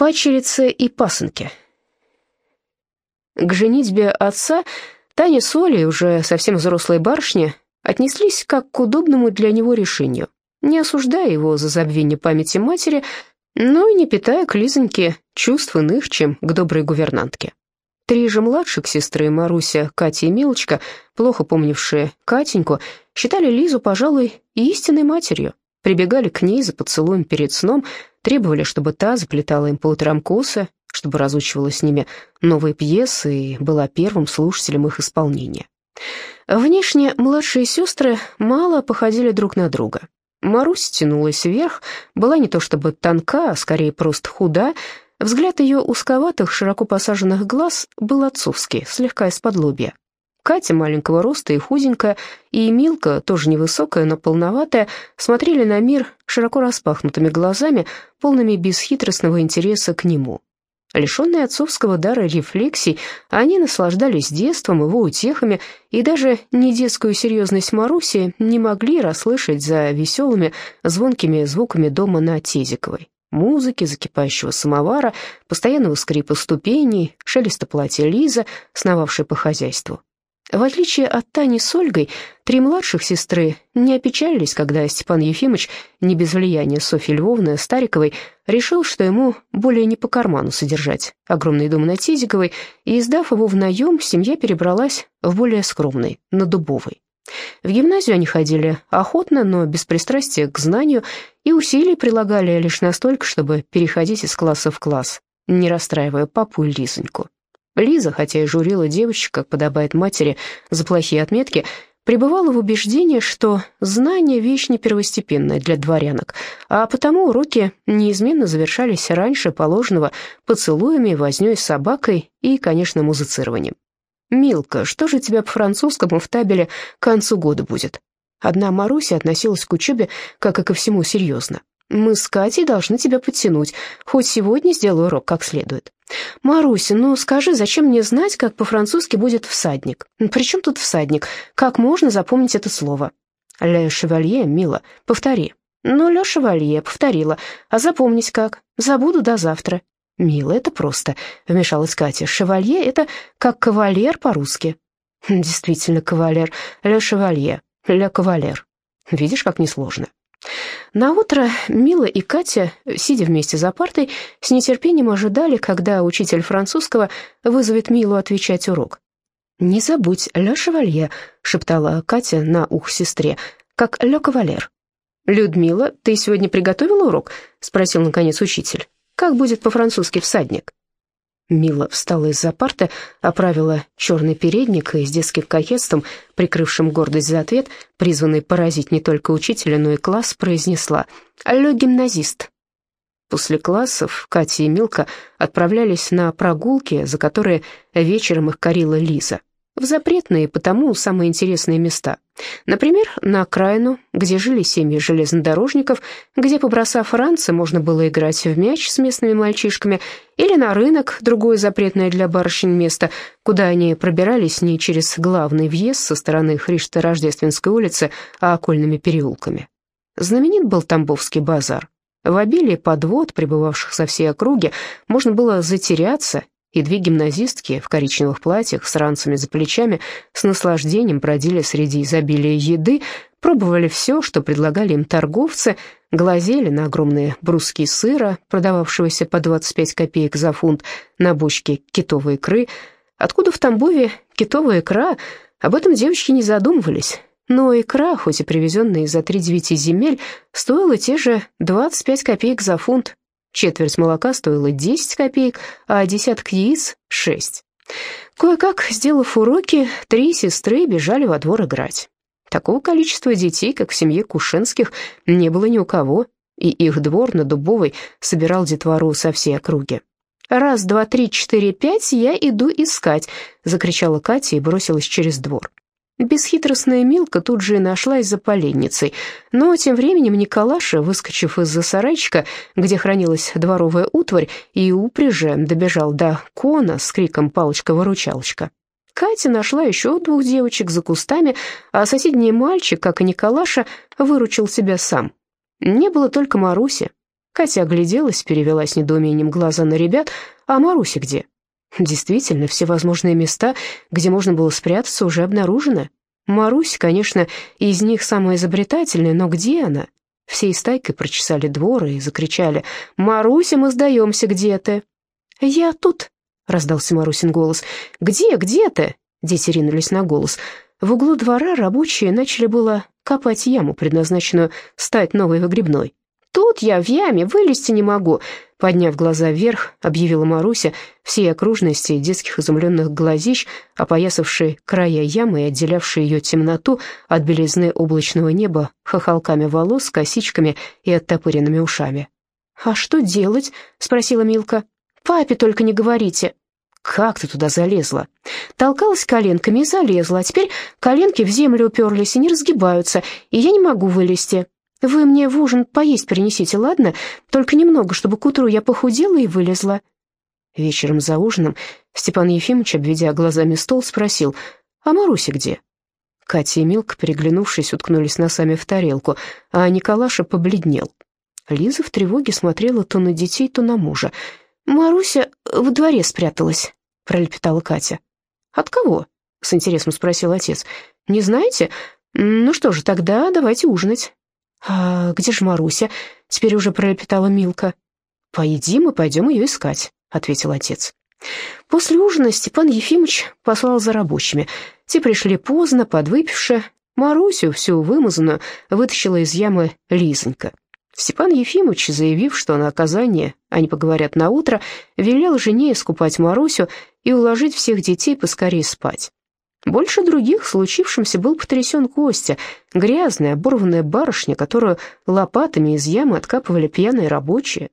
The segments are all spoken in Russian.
Пачерицы и пасынки. К женитьбе отца Таня с Олей, уже совсем взрослые барышни, отнеслись как к удобному для него решению, не осуждая его за забвение памяти матери, но и не питая к Лизоньке чувств иных, чем к доброй гувернантке. Три же младших сестры, Маруся, Катя и Милочка, плохо помнившие Катеньку, считали Лизу, пожалуй, истинной матерью, прибегали к ней за поцелуем перед сном, Требовали, чтобы та заплетала им по утрам косы, чтобы разучивала с ними новые пьесы и была первым слушателем их исполнения. Внешне младшие сестры мало походили друг на друга. Марусь тянулась вверх, была не то чтобы тонка, а скорее просто худа. Взгляд ее узковатых, широко посаженных глаз был отцовский, слегка из-под лобья. Катя маленького роста и худенькая, и Милка, тоже невысокая, но полноватая, смотрели на мир широко распахнутыми глазами, полными бесхитростного интереса к нему. Лишенные отцовского дара рефлексий, они наслаждались детством, его утехами, и даже не детскую серьезность Маруси не могли расслышать за веселыми, звонкими звуками дома на Тезиковой. Музыки, закипающего самовара, постоянного скрипа ступеней, шелеста платья Лиза, сновавшей по хозяйству. В отличие от Тани с Ольгой, три младших сестры не опечалились, когда Степан Ефимович, не без влияния Софьи Львовны Стариковой, решил, что ему более не по карману содержать огромный дом на Тизиковой, и, сдав его в наем, семья перебралась в более скромный, на Дубовой. В гимназию они ходили охотно, но без пристрастия к знанию, и усилий прилагали лишь настолько, чтобы переходить из класса в класс, не расстраивая папу и Лизоньку. Лиза, хотя и журила девочек, как подобает матери, за плохие отметки, пребывала в убеждении, что знание — вещь не первостепенная для дворянок, а потому уроки неизменно завершались раньше положенного поцелуями, вознёй с собакой и, конечно, музицированием. «Милка, что же тебя по-французскому в табеле к концу года будет?» Одна Маруся относилась к учебе, как и ко всему, серьезно. Мы с Катей должны тебя подтянуть. Хоть сегодня сделаю урок как следует. Маруся, ну скажи, зачем мне знать, как по-французски будет всадник? При чем тут всадник? Как можно запомнить это слово? Ле шевалье, мило, повтори. Ну, Ле шевалье, повторила. А запомнить как? Забуду до завтра. Мило, это просто, вмешалась Катя. Шевалье — это как кавалер по-русски. Действительно, кавалер. Ле шевалье, ле кавалер. Видишь, как несложно. На утро Мила и Катя, сидя вместе за партой, с нетерпением ожидали, когда учитель французского вызовет Милу отвечать урок. «Не забудь, Ле Шевалье», — шептала Катя на ух сестре, — «как Ле Кавалер». «Людмила, ты сегодня приготовила урок?» — спросил, наконец, учитель. «Как будет по-французски всадник?» Мила встала из-за парты, оправила черный передник и с детским кокетством, прикрывшим гордость за ответ, призванный поразить не только учителя, но и класс, произнесла «Алло, гимназист!». После классов Катя и Милка отправлялись на прогулки, за которые вечером их корила Лиза в запретные потому самые интересные места. Например, на окраину, где жили семьи железнодорожников, где, побросав ранцы, можно было играть в мяч с местными мальчишками, или на рынок, другое запретное для барышень место, куда они пробирались не через главный въезд со стороны Христо-Рождественской улицы, а окольными переулками. Знаменит был Тамбовский базар. В обилии подвод, пребывавших со всей округи, можно было затеряться и две гимназистки в коричневых платьях с ранцами за плечами с наслаждением бродили среди изобилия еды, пробовали все, что предлагали им торговцы, глазели на огромные бруски сыра, продававшегося по 25 копеек за фунт, на бочке китовой икры. Откуда в Тамбове китовая икра? Об этом девочки не задумывались. Но икра, хоть и привезенная из-за три девяти земель, стоила те же 25 копеек за фунт, Четверть молока стоила 10 копеек, а десяток яиц — 6. Кое-как, сделав уроки, три сестры бежали во двор играть. Такого количества детей, как в семье Кушенских, не было ни у кого, и их двор на Дубовой собирал детвору со всей округи. «Раз, два, три, четыре, пять, я иду искать!» — закричала Катя и бросилась через двор. Бесхитростная Милка тут же и нашлась за поленницей, но тем временем Николаша, выскочив из-за сарайчика, где хранилась дворовая утварь, и упряжи добежал до кона с криком «палочка-выручалочка». Катя нашла еще двух девочек за кустами, а соседний мальчик, как и Николаша, выручил себя сам. Не было только Маруси. Катя огляделась, перевела с недоумением глаза на ребят. «А Маруся где?» Действительно, все возможные места, где можно было спрятаться, уже обнаружены. Марусь, конечно, из них самая изобретательная, но где она? Всей стайкой прочесали двор и закричали «Маруся, мы сдаемся, где ты?» «Я тут», — раздался Марусин голос. «Где, где ты?» Дети ринулись на голос. В углу двора рабочие начали было копать яму, предназначенную стать новой выгребной. «Тут я в яме, вылезти не могу», — подняв глаза вверх, объявила Маруся всей окружности детских изумленных глазищ, опоясавшей края ямы и отделявшей ее темноту от белизны облачного неба хохолками волос, косичками и оттопыренными ушами. «А что делать?» — спросила Милка. «Папе только не говорите». «Как ты туда залезла?» «Толкалась коленками и залезла, а теперь коленки в землю уперлись и не разгибаются, и я не могу вылезти. Вы мне в ужин поесть принесите, ладно? Только немного, чтобы к утру я похудела и вылезла». Вечером за ужином Степан Ефимович, обведя глазами стол, спросил, «А Маруся где?» Катя и Милка, переглянувшись, уткнулись носами в тарелку, а Николаша побледнел. Лиза в тревоге смотрела то на детей, то на мужа. «Маруся в дворе спряталась», — пролепетала Катя. «От кого?» — с интересом спросил отец. «Не знаете? Ну что же, тогда давайте ужинать». «А где же Маруся?» — теперь уже пролепетала Милка. «Поедим и пойдем ее искать», — ответил отец. После ужина Степан Ефимович послал за рабочими. Те пришли поздно, подвыпивши. Марусю, всю вымазанную, вытащила из ямы Лизонька. Степан Ефимович, заявив, что на оказание они поговорят на утро, велел жене искупать Марусю и уложить всех детей поскорее спать. Больше других случившимся был потрясен Костя, грязная, оборванная барышня, которую лопатами из ямы откапывали пьяные рабочие.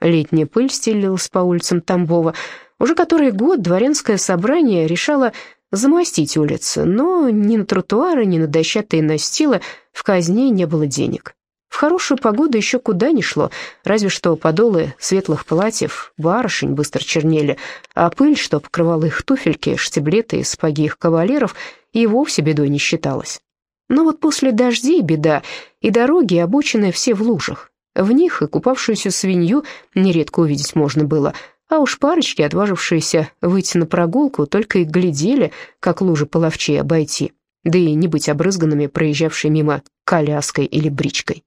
Летняя пыль стелилась по улицам Тамбова. Уже который год дворянское собрание решало замостить улицы, но ни на тротуары, ни на дощатые настилы в казне не было денег. В хорошую погоду еще куда ни шло, разве что подолы светлых платьев, барышень быстро чернели, а пыль, что покрывала их туфельки, штиблеты и сапоги их кавалеров, и вовсе бедой не считалась. Но вот после дождей беда, и дороги обочины все в лужах. В них и купавшуюся свинью нередко увидеть можно было, а уж парочки, отважившиеся выйти на прогулку, только и глядели, как лужи половчей обойти, да и не быть обрызганными, проезжавшей мимо коляской или бричкой.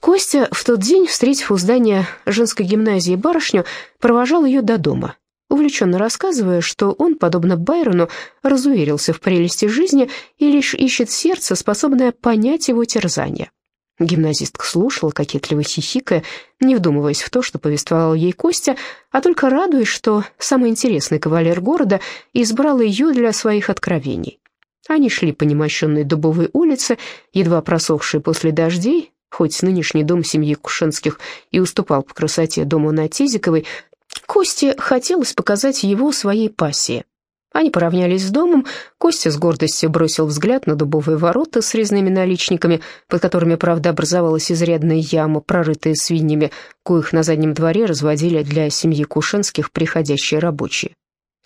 Костя в тот день, встретив у здания женской гимназии барышню, провожал ее до дома, увлеченно рассказывая, что он, подобно Байрону, разуверился в прелести жизни и лишь ищет сердце, способное понять его терзание. Гимназистка слушала, кокетливо хихикая, не вдумываясь в то, что повествовал ей Костя, а только радуясь, что самый интересный кавалер города избрал ее для своих откровений. Они шли по немощенной дубовой улице, едва просохшей после дождей, Хоть нынешний дом семьи Кушенских и уступал по красоте дому на Тизиковой, Косте хотелось показать его своей пассии. Они поравнялись с домом, Костя с гордостью бросил взгляд на дубовые ворота с резными наличниками, под которыми, правда, образовалась изрядная яма, прорытая свиньями, коих на заднем дворе разводили для семьи Кушенских приходящие рабочие.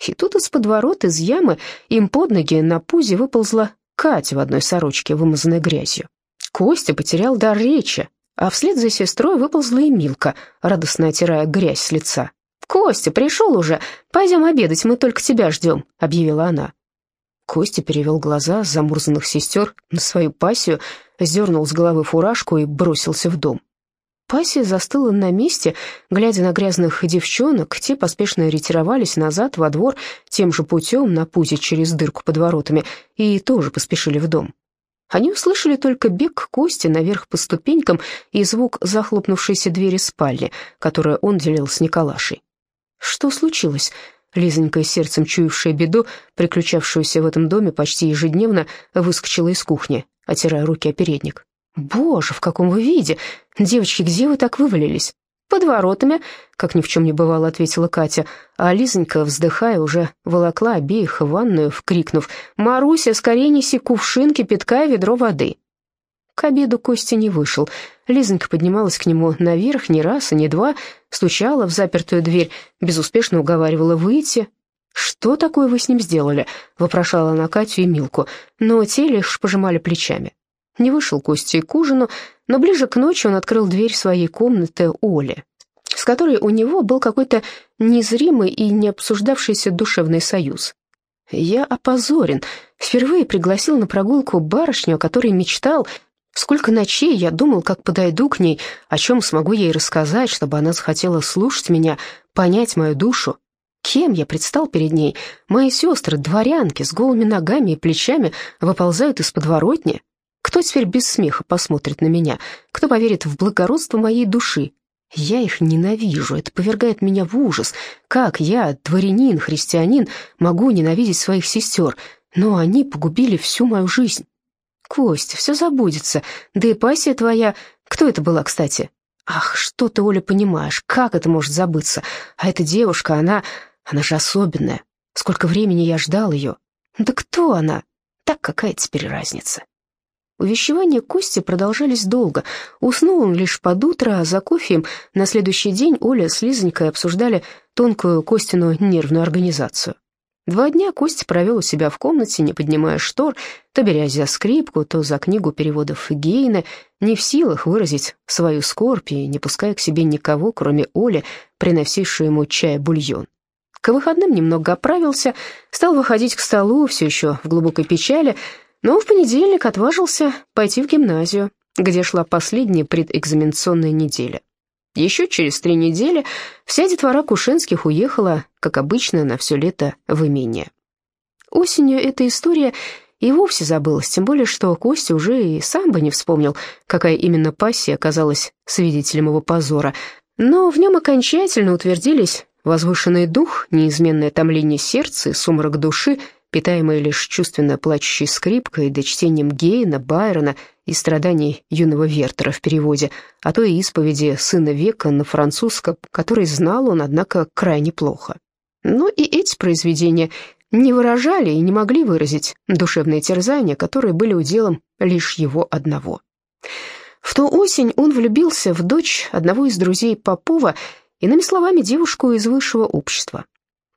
И тут из-под ворот, из ямы, им под ноги на пузе выползла Катя в одной сорочке, вымазанной грязью. Костя потерял дар речи, а вслед за сестрой выползла и Милка, радостно отирая грязь с лица. «Костя, пришел уже! Пойдем обедать, мы только тебя ждем», — объявила она. Костя перевел глаза с замурзанных сестер на свою пассию, сдернул с головы фуражку и бросился в дом. Пассия застыла на месте, глядя на грязных девчонок, те поспешно ретировались назад во двор тем же путем на пузе через дырку под воротами и тоже поспешили в дом. Они услышали только бег Кости наверх по ступенькам и звук захлопнувшейся двери спальни, которую он делил с Николашей. Что случилось? Лизонька, сердцем чуявшая беду, приключавшуюся в этом доме почти ежедневно, выскочила из кухни, отирая руки о передник. «Боже, в каком вы виде! Девочки, где вы так вывалились?» «Под воротами», — как ни в чем не бывало, ответила Катя, а Лизонька, вздыхая, уже волокла обеих в ванную, вкрикнув «Маруся, скорее неси кувшин, кипятка и ведро воды». К обеду Костя не вышел. Лизонька поднималась к нему наверх не раз и не два, стучала в запертую дверь, безуспешно уговаривала выйти. «Что такое вы с ним сделали?» — вопрошала она Катю и Милку, но те лишь пожимали плечами. Не вышел Костя к ужину, но ближе к ночи он открыл дверь своей комнаты Оле, с которой у него был какой-то незримый и не обсуждавшийся душевный союз. Я опозорен. Впервые пригласил на прогулку барышню, о которой мечтал. Сколько ночей я думал, как подойду к ней, о чем смогу ей рассказать, чтобы она захотела слушать меня, понять мою душу. Кем я предстал перед ней? Мои сестры, дворянки, с голыми ногами и плечами выползают из подворотни. Кто теперь без смеха посмотрит на меня? Кто поверит в благородство моей души? Я их ненавижу, это повергает меня в ужас. Как я, дворянин, христианин, могу ненавидеть своих сестер? Но они погубили всю мою жизнь. Костя, все забудется. Да и пассия твоя... Кто это была, кстати? Ах, что ты, Оля, понимаешь? Как это может забыться? А эта девушка, она... Она же особенная. Сколько времени я ждал ее. Да кто она? Так какая теперь разница? Увещевания Кости продолжались долго. Уснул он лишь под утро, а за кофеем на следующий день Оля с Лизонькой обсуждали тонкую Костину нервную организацию. Два дня Костя провел у себя в комнате, не поднимая штор, то берясь за скрипку, то за книгу переводов Гейна, не в силах выразить свою скорбь и не пуская к себе никого, кроме Оли, приносившей ему чай-бульон. К выходным немного оправился, стал выходить к столу, все еще в глубокой печали, но в понедельник отважился пойти в гимназию, где шла последняя предэкзаменационная неделя. Еще через три недели вся детвора Кушенских уехала, как обычно, на все лето в имение. Осенью эта история и вовсе забылась, тем более, что Костя уже и сам бы не вспомнил, какая именно пассия оказалась свидетелем его позора. Но в нем окончательно утвердились возвышенный дух, неизменное томление сердца и сумрак души, питаемые лишь чувственно плачущей скрипкой да чтением Гейна, Байрона и страданий юного Вертера в переводе, а то и исповеди сына века на французском, который знал он, однако, крайне плохо. Но и эти произведения не выражали и не могли выразить душевные терзания, которые были уделом лишь его одного. В ту осень он влюбился в дочь одного из друзей Попова, иными словами, девушку из высшего общества.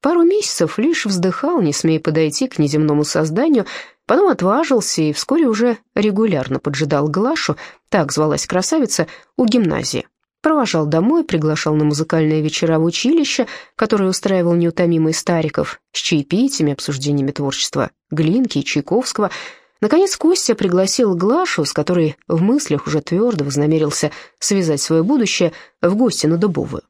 Пару месяцев лишь вздыхал, не смея подойти к неземному созданию, потом отважился и вскоре уже регулярно поджидал Глашу, так звалась красавица, у гимназии. Провожал домой, приглашал на музыкальные вечера в училище, которое устраивал неутомимый Стариков, с чаепитиями, обсуждениями творчества Глинки и Чайковского. Наконец Костя пригласил Глашу, с которой в мыслях уже твердо вознамерился связать свое будущее, в гости на Дубовую.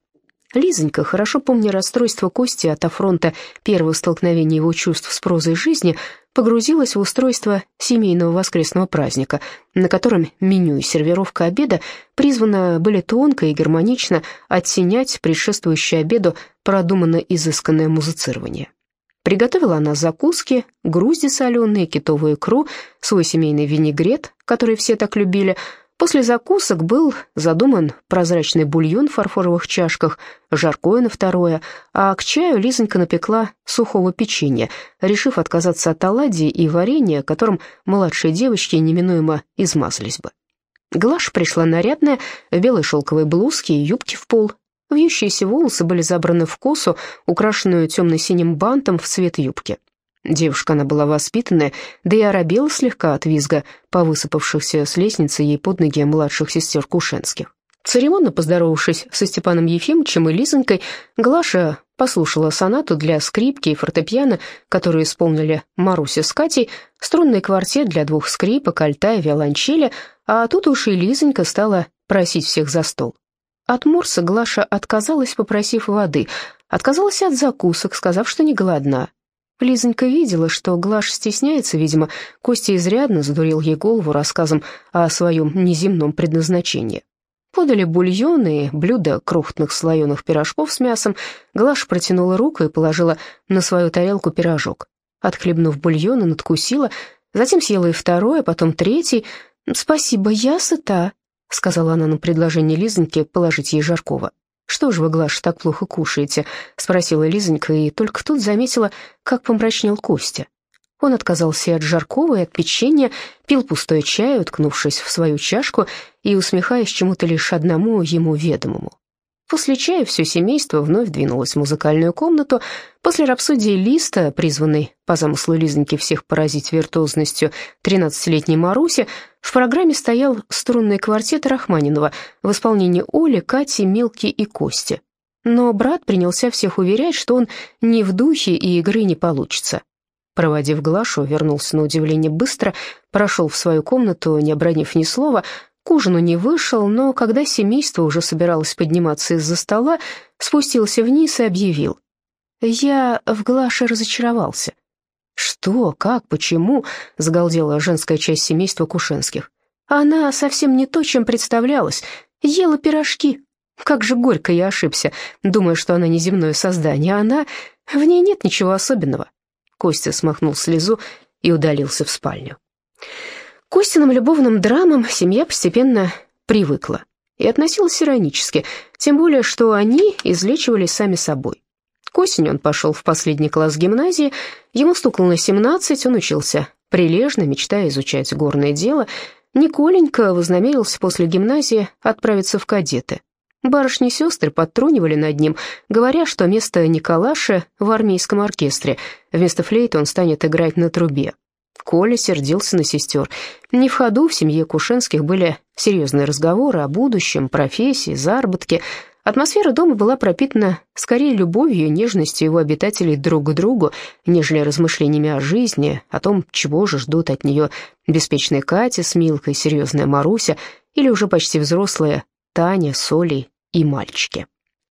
Лизонька, хорошо помня расстройство Кости от афронта первого столкновения его чувств с прозой жизни, погрузилась в устройство семейного воскресного праздника, на котором меню и сервировка обеда призваны были тонко и гармонично оттенять предшествующее обеду продуманно изысканное музицирование. Приготовила она закуски, грузди соленые, китовую икру, свой семейный винегрет, который все так любили, После закусок был задуман прозрачный бульон в фарфоровых чашках, жаркое на второе, а к чаю Лизонька напекла сухого печенья, решив отказаться от оладий и варенья, которым младшие девочки неминуемо измазались бы. Глаш пришла нарядная, в белой шелковой блузке и юбке в пол. Вьющиеся волосы были забраны в косу, украшенную темно-синим бантом в цвет юбки. Девушка она была воспитанная, да и оробела слегка от визга, повысыпавшихся с лестницы ей под ноги младших сестер Кушенских. Церемонно поздоровавшись со Степаном Ефимовичем и Лизонькой, Глаша послушала сонату для скрипки и фортепиано, которые исполнили Маруся с Катей, струнный квартет для двух скрипок, альта и виолончели, а тут уж и Лизонька стала просить всех за стол. От Мурса Глаша отказалась, попросив воды, отказалась от закусок, сказав, что не голодна, Лизонька видела, что Глаш стесняется, видимо, Костя изрядно задурил ей голову рассказом о своем неземном предназначении. Подали бульон и блюдо крохотных слоеных пирожков с мясом. Глаш протянула руку и положила на свою тарелку пирожок. Отхлебнув бульон, и надкусила, затем съела и второй, а потом третий. «Спасибо, я сыта», — сказала она на предложение Лизоньки положить ей жаркого. «Что же вы, Глаш, так плохо кушаете?» — спросила Лизонька, и только тут заметила, как помрачнел Костя. Он отказался и от жаркого, и от печенья, пил пустой чай, уткнувшись в свою чашку и усмехаясь чему-то лишь одному ему ведомому. После чая все семейство вновь двинулось в музыкальную комнату. После рапсодии Листа, призванной по замыслу Лизники всех поразить виртуозностью 13-летней Маруси, в программе стоял струнный квартет Рахманинова в исполнении Оли, Кати, Милки и Кости. Но брат принялся всех уверять, что он не в духе и игры не получится. Проводив Глашу, вернулся на удивление быстро, прошел в свою комнату, не обронив ни слова, к ужину не вышел, но когда семейство уже собиралось подниматься из-за стола, спустился вниз и объявил. «Я в Глаше разочаровался». «Что? Как? Почему?» — загалдела женская часть семейства Кушенских. «Она совсем не то, чем представлялась. Ела пирожки. Как же горько я ошибся, думая, что она неземное создание, а она... В ней нет ничего особенного». Костя смахнул слезу и удалился в спальню. К Костиным любовным драмам семья постепенно привыкла и относилась иронически, тем более, что они излечивались сами собой. К осени он пошел в последний класс гимназии, ему стукнуло 17, он учился прилежно, мечтая изучать горное дело. Николенька вознамерился после гимназии отправиться в кадеты. Барышни-сестры подтрунивали над ним, говоря, что вместо Николаши в армейском оркестре, вместо флейты он станет играть на трубе. Коля сердился на сестер. Не в ходу в семье Кушенских были серьезные разговоры о будущем, профессии, заработке. Атмосфера дома была пропитана скорее любовью и нежностью его обитателей друг к другу, нежели размышлениями о жизни, о том, чего же ждут от нее беспечная Катя с Милкой, серьезная Маруся или уже почти взрослая Таня, Соли и мальчики.